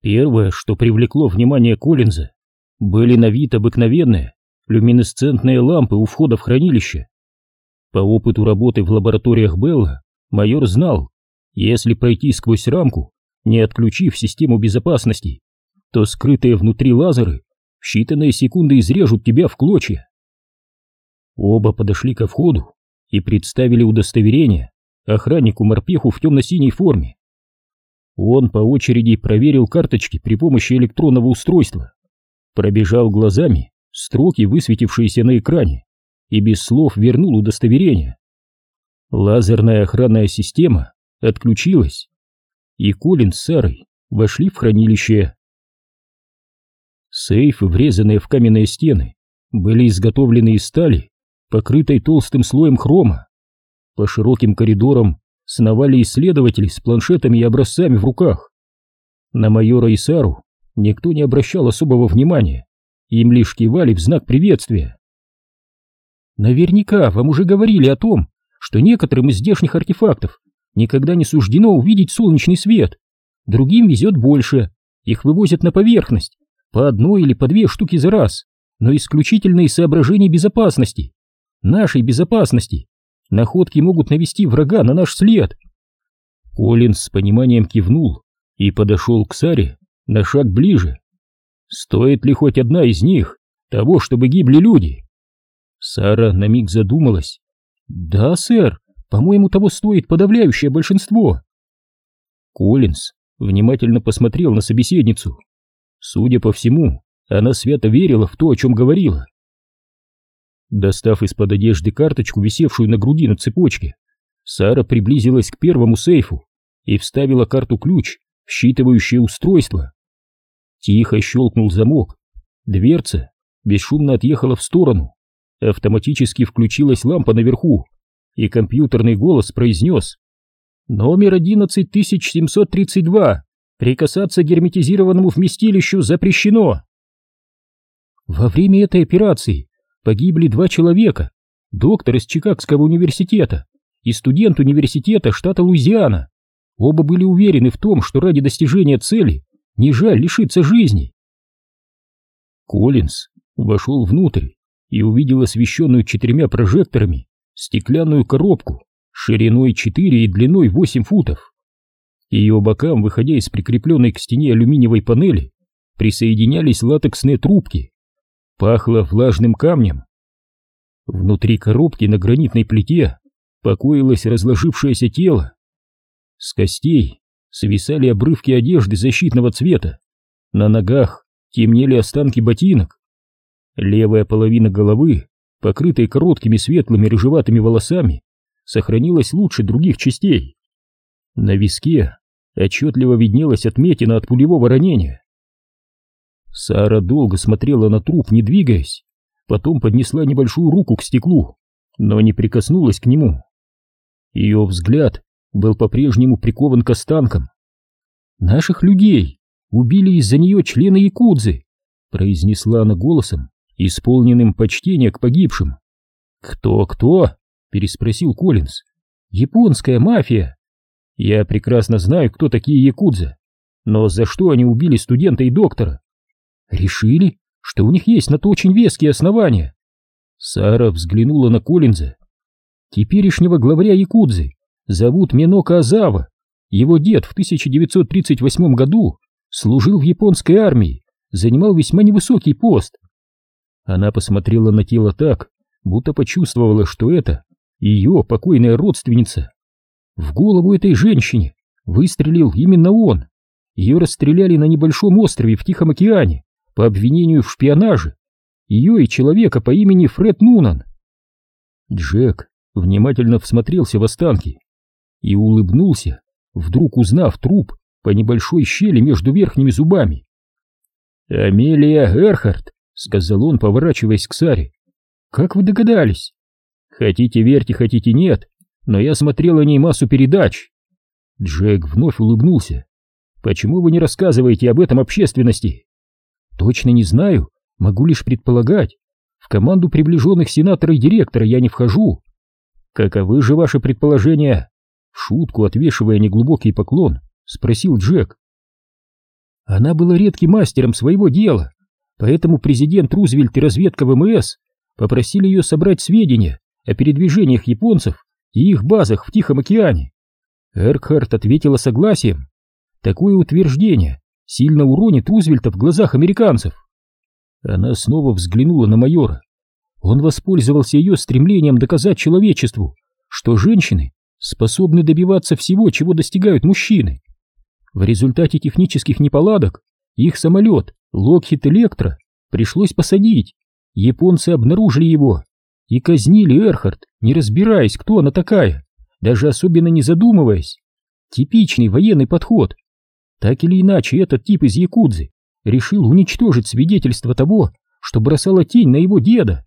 Первое, что привлекло внимание Коллинза, были на вид обыкновенные люминесцентные лампы у входа в хранилище. По опыту работы в лабораториях Белла майор знал, если пройти сквозь рамку, не отключив систему безопасности, то скрытые внутри лазеры в считанные секунды изрежут тебя в клочья. Оба подошли ко входу и представили удостоверение охраннику-морпеху в темно-синей форме. Он по очереди проверил карточки при помощи электронного устройства, пробежал глазами строки, высветившиеся на экране, и без слов вернул удостоверение. Лазерная охранная система отключилась, и Колин с Сарой вошли в хранилище. Сейфы, врезанные в каменные стены, были изготовлены из стали, покрытой толстым слоем хрома. По широким коридорам сновали исследователи с планшетами и образцами в руках. На майора и Сару никто не обращал особого внимания, им лишь кивали в знак приветствия. Наверняка вам уже говорили о том, что некоторым из здешних артефактов никогда не суждено увидеть солнечный свет. Другим везет больше, их вывозят на поверхность, по одной или по две штуки за раз, но исключительно из соображений безопасности. Нашей безопасности. Находки могут навести врага на наш след. Коллинз с пониманием кивнул и подошел к Саре на шаг ближе. Стоит ли хоть одна из них того, чтобы гибли люди? Сара на миг задумалась. Да, сэр, по-моему, того стоит подавляющее большинство. Коллинз внимательно посмотрел на собеседницу. Судя по всему, она свято верила в то, о чем говорила. Достав из-под одежды карточку, висевшую на груди на цепочке, Сара приблизилась к первому сейфу и вставила карту-ключ в считывающее устройство. Тихо щелкнул замок. Дверца бесшумно отъехала в сторону. Автоматически включилась лампа наверху, и компьютерный голос произнес «Номер 11732. Прикасаться к герметизированному вместилищу запрещено». Во время этой операции погибли два человека, доктор из Чикагского университета и студент университета штата Луизиана. Оба были уверены в том, что ради достижения цели не жаль лишиться жизни. Коллинз вошел внутрь и увидел освещенную четырьмя прожекторами стеклянную коробку шириной 4 и длиной 8 футов. Ее бокам, выходя из прикрепленной к стене алюминиевой панели, присоединялись латексные трубки. Пахло влажным камнем. Внутри коробки на гранитной плите покоилось разложившееся тело. С костей свисали обрывки одежды защитного цвета. На ногах темнели останки ботинок. Левая половина головы, покрытая короткими светлыми рыжеватыми волосами, сохранилась лучше других частей. На виске отчетливо виднелась отметина от пулевого ранения. Сара долго смотрела на труп, не двигаясь, потом поднесла небольшую руку к стеклу, но не прикоснулась к нему. Ее взгляд был по-прежнему прикован к останкам. «Наших людей убили из-за нее члены Якудзы», произнесла она голосом, исполненным почтения к погибшим. «Кто-кто?» — переспросил Коллинз. «Японская мафия. Я прекрасно знаю, кто такие якудзы, но за что они убили студента и доктора? Решили, что у них есть на то очень веские основания». Сара взглянула на Коллинза. Теперешнего главаря якудзы зовут Минока Азава. Его дед в 1938 году служил в японской армии, занимал весьма невысокий пост. Она посмотрела на тело так, будто почувствовала, что это ее покойная родственница. В голову этой женщине выстрелил именно он. Ее расстреляли на небольшом острове в Тихом океане по обвинению в шпионаже. Ее и человека по имени Фред Нунан. Джек внимательно всмотрелся в останки и улыбнулся, вдруг узнав труп по небольшой щели между верхними зубами. «Амелия Эрхард», — сказал он, поворачиваясь к Саре. «Как вы догадались?» «Хотите верьте, хотите нет, но я смотрел о ней массу передач». Джек вновь улыбнулся. «Почему вы не рассказываете об этом общественности?» «Точно не знаю, могу лишь предполагать. В команду приближенных сенатора и директора я не вхожу. Каковы же ваши предположения?» шутку отвешивая неглубокий поклон, спросил Джек. Она была редким мастером своего дела, поэтому президент Рузвельт и разведка ВМС попросили ее собрать сведения о передвижениях японцев и их базах в Тихом океане. Эркхарт ответила согласием. Такое утверждение сильно уронит Рузвельта в глазах американцев. Она снова взглянула на майора. Он воспользовался ее стремлением доказать человечеству, что женщины способны добиваться всего, чего достигают мужчины. В результате технических неполадок их самолет Локхит Электро пришлось посадить. Японцы обнаружили его и казнили Эрхард, не разбираясь, кто она такая, даже особенно не задумываясь. Типичный военный подход. Так или иначе, этот тип из Якудзы решил уничтожить свидетельство того, что бросало тень на его деда.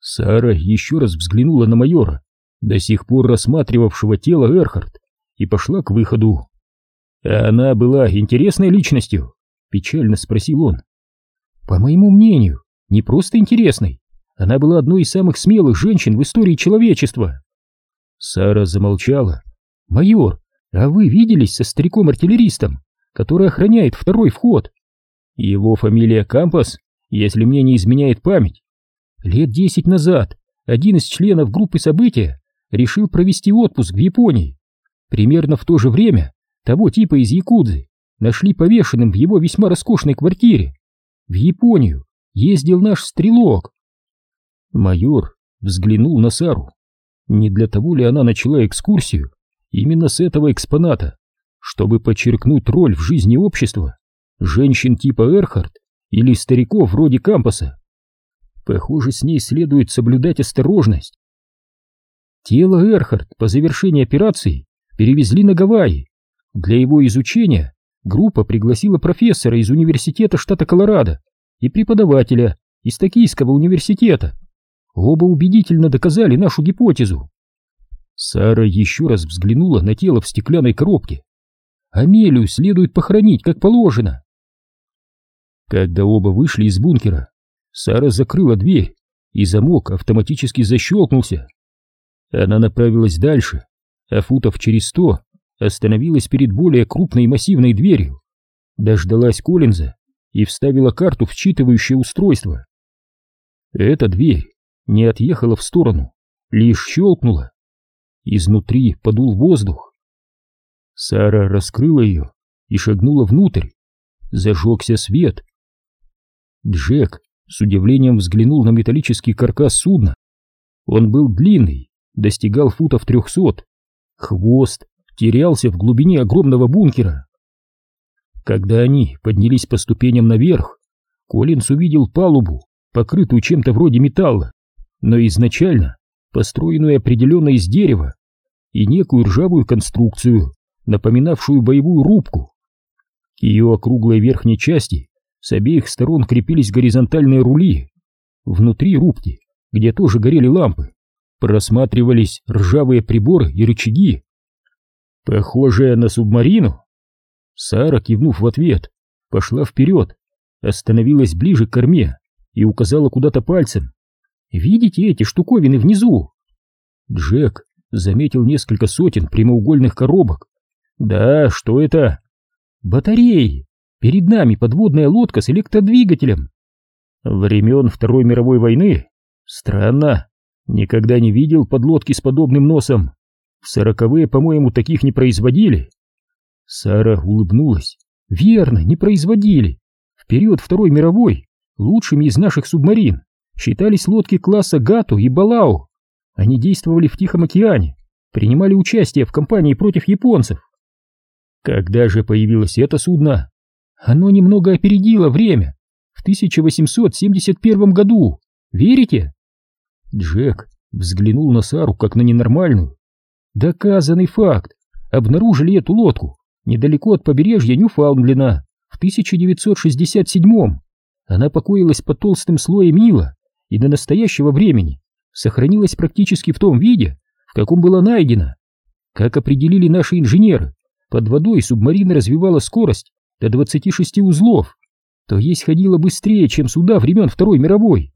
Сара еще раз взглянула на майора, до сих пор рассматривавшего тело Эрхард, и пошла к выходу. «А она была интересной личностью?» — печально спросил он. «По моему мнению, не просто интересной. Она была одной из самых смелых женщин в истории человечества». Сара замолчала. «Майор, а вы виделись со стариком-артиллеристом, который охраняет второй вход?» «Его фамилия Кампас, если мне не изменяет память. Лет десять назад один из членов группы события решил провести отпуск в Японии. Примерно в то же время того типа из Якудзы нашли повешенным в его весьма роскошной квартире. В Японию ездил наш стрелок. Майор взглянул на Сару. Не для того ли она начала экскурсию именно с этого экспоната, чтобы подчеркнуть роль в жизни общества женщин типа Эрхард или стариков вроде Кампаса? Похоже, с ней следует соблюдать осторожность. Тело Эрхард по завершении операции перевезли на Гавайи. Для его изучения группа пригласила профессора из университета штата Колорадо и преподавателя из Токийского университета. Оба убедительно доказали нашу гипотезу. Сара еще раз взглянула на тело в стеклянной коробке. Амелию следует похоронить, как положено. Когда оба вышли из бункера, Сара закрыла дверь, и замок автоматически защелкнулся. Она направилась дальше, а футов через сто остановилась перед более крупной массивной дверью, дождалась Коллинза и вставила карту в считывающее устройство. Эта дверь не отъехала в сторону, лишь щелкнула. Изнутри подул воздух. Сара раскрыла ее и шагнула внутрь. Зажегся свет. Джек с удивлением взглянул на металлический каркас судна. Он был длинный, достигал футов трехсот. Хвост терялся в глубине огромного бункера. Когда они поднялись по ступеням наверх, Коллинс увидел палубу, покрытую чем-то вроде металла, но изначально построенную определенно из дерева, и некую ржавую конструкцию, напоминавшую боевую рубку. К ее округлой верхней части с обеих сторон крепились горизонтальные рули. Внутри рубки, где тоже горели лампы, просматривались ржавые приборы и рычаги. Похожая на субмарину? Сара, кивнув в ответ, пошла вперед, остановилась ближе к корме и указала куда-то пальцем. «Видите эти штуковины внизу?» Джек заметил несколько сотен прямоугольных коробок. «Да, что это?» «Батареи!» Перед нами подводная лодка с электродвигателем. Времен Второй мировой войны? Странно. Никогда не видел подлодки с подобным носом. В сороковые, по-моему, таких не производили. Сара улыбнулась. Верно, не производили. В период Второй мировой лучшими из наших субмарин считались лодки класса Гату и Балау. Они действовали в Тихом океане, принимали участие в кампании против японцев. Когда же появилось это судно? Оно немного опередило время. В 1871 году. Верите? Джек взглянул на Сару как на ненормальную. Доказанный факт. Обнаружили эту лодку недалеко от побережья Ньюфаундлена в 1967 -м. Она покоилась под толстым слоем ила и до настоящего времени сохранилась практически в том виде, в каком была найдена. Как определили наши инженеры, под водой субмарина развивала скорость до 26 узлов, то есть ходила быстрее, чем суда времен Второй мировой.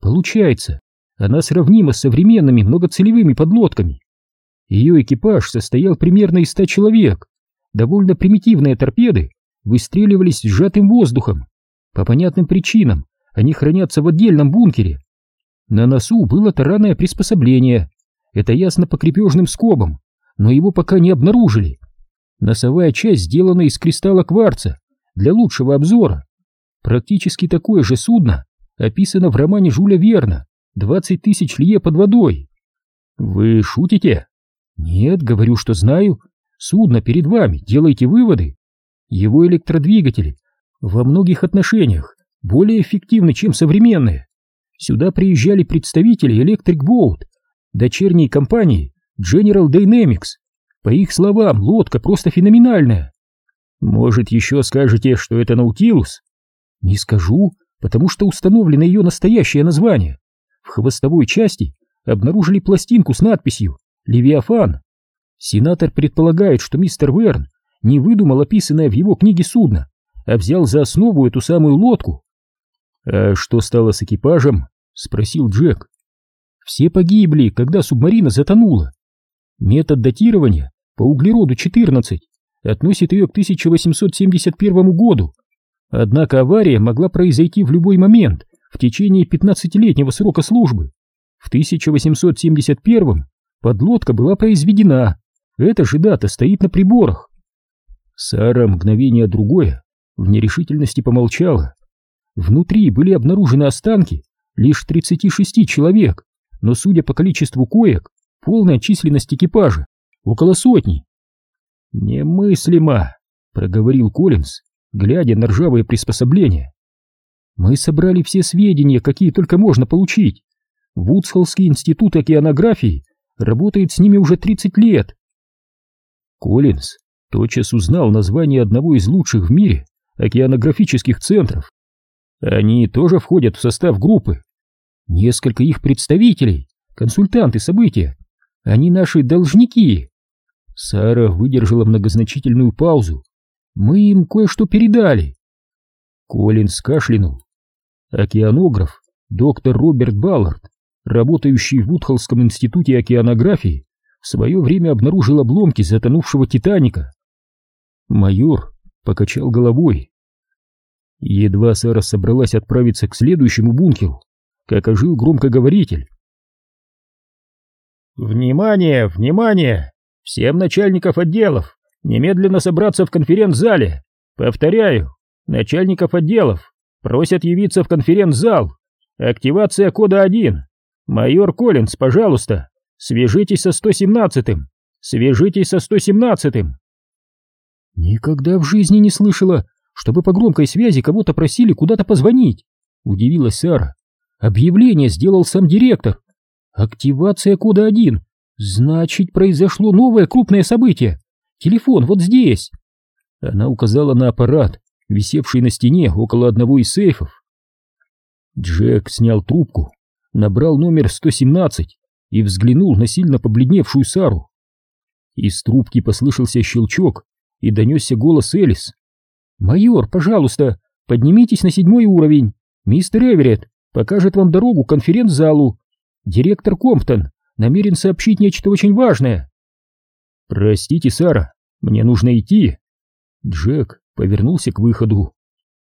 Получается, она сравнима с современными многоцелевыми подлодками. Ее экипаж состоял примерно из ста человек. Довольно примитивные торпеды выстреливались сжатым воздухом. По понятным причинам они хранятся в отдельном бункере. На носу было таранное приспособление. Это ясно по крепежным скобам, но его пока не обнаружили. Носовая часть сделана из кристалла кварца для лучшего обзора. Практически такое же судно описано в романе Жюля Верна «20 тысяч лье под водой». Вы шутите? Нет, говорю, что знаю. Судно перед вами, делайте выводы. Его электродвигатели во многих отношениях более эффективны, чем современные. Сюда приезжали представители Electric Boat, дочерней компании General Dynamics. По их словам, лодка просто феноменальная. Может, еще скажете, что это Наутилус? Не скажу, потому что установлено ее настоящее название. В хвостовой части обнаружили пластинку с надписью «Левиафан». Сенатор предполагает, что мистер Верн не выдумал описанное в его книге судно, а взял за основу эту самую лодку. «А что стало с экипажем?» — спросил Джек. «Все погибли, когда субмарина затонула. Метод датирования по углероду-14 относит ее к 1871 году, однако авария могла произойти в любой момент в течение 15-летнего срока службы. В 1871 подлодка была произведена, эта же дата стоит на приборах. Сара мгновение другое в нерешительности помолчала. Внутри были обнаружены останки лишь 36 человек, но, судя по количеству коек, полная численность экипажа около сотни. «Немыслимо!» — проговорил Коллинз, глядя на ржавые приспособления. «Мы собрали все сведения, какие только можно получить. Вудсхоллский институт океанографии работает с ними уже 30 лет». Коллинз тотчас узнал название одного из лучших в мире океанографических центров. Они тоже входят в состав группы. Несколько их представителей, консультанты события. Они наши должники. Сара выдержала многозначительную паузу. Мы им кое-что передали. Коллинс кашлянул. Океанограф, доктор Роберт Баллард, работающий в Вудхоллском институте океанографии, в свое время обнаружил обломки затонувшего Титаника. Майор покачал головой. Едва Сара собралась отправиться к следующему бункеру, как ожил громкоговоритель. «Внимание, внимание! Всем начальников отделов немедленно собраться в конференц-зале! Повторяю, начальников отделов просят явиться в конференц-зал! Активация кода 1! Майор Коллинз, пожалуйста, свяжитесь со 117-м! Свяжитесь со 117-м!» Никогда в жизни не слышала, чтобы по громкой связи кого-то просили куда-то позвонить. Удивилась Сара. Объявление сделал сам директор. Активация кода 1. Значит, произошло новое крупное событие. Телефон вот здесь. Она указала на аппарат, висевший на стене около одного из сейфов. Джек снял трубку, набрал номер 117 и взглянул на сильно побледневшую Сару. Из трубки послышался щелчок, и донесся голос Элис. «Майор, пожалуйста, поднимитесь на седьмой уровень. Мистер Эверетт покажет вам дорогу к конференц-залу. Директор Комптон намерен сообщить нечто очень важное». «Простите, Сара, мне нужно идти». Джек повернулся к выходу.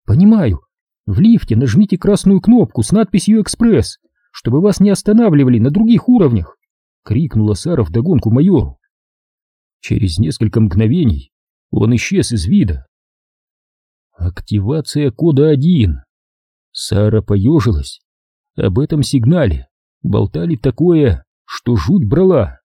«Понимаю. В лифте нажмите красную кнопку с надписью «Экспресс», чтобы вас не останавливали на других уровнях!» — крикнула Сара вдогонку майору. Через несколько мгновений он исчез из вида. Активация кода 1. Сара поежилась. Об этом сигнале болтали такое, что жуть брала.